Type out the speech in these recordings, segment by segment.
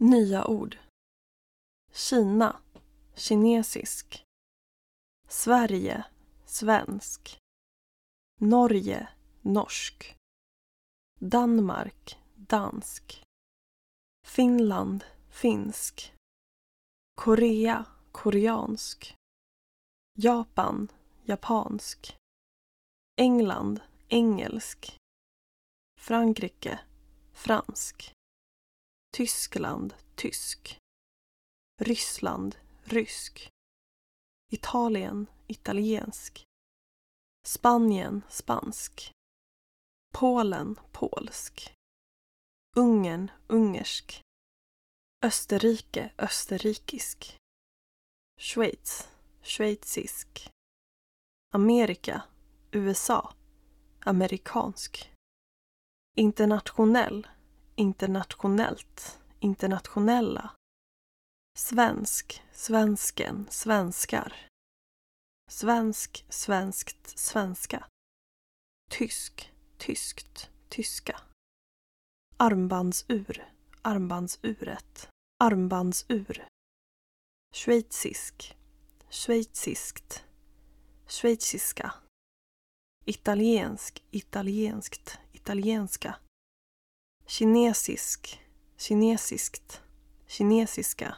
Nya ord. Kina, kinesisk. Sverige, svensk. Norge, norsk. Danmark, dansk. Finland, finsk. Korea, koreansk. Japan, japansk. England, engelsk. Frankrike, fransk. Tyskland, tysk. Ryssland, rysk. Italien, italiensk. Spanien, spansk. Polen, polsk. Ungern, ungersk. Österrike, österrikisk. Schweiz, schweizisk. Amerika, USA, amerikansk. Internationell, internationellt, internationella. Svensk, svensken, svenskar. Svensk, svenskt, svenska. Tysk, tyskt, tyska. Armbandsur, armbandsuret, armbandsur. Schweizisk, schweiziskt, schweiziska. Italiensk, italienskt, italienska. Kinesisk, kinesiskt, kinesiska.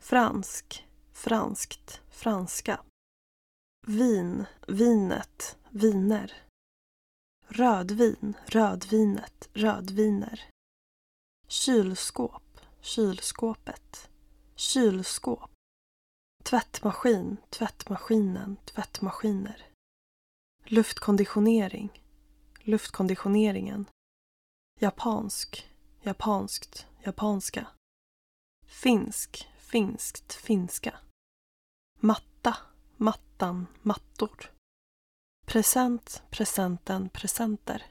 Fransk, franskt, franska. Vin, vinet, viner. Rödvin, rödvinet, rödviner. Kylskåp, kylskåpet. Kylskåp. Tvättmaskin, tvättmaskinen, tvättmaskiner. Luftkonditionering, luftkonditioneringen. Japansk, japanskt, japanska. Finsk, finskt, finska. Matta, mattan, mattor. Present, presenten, presenter.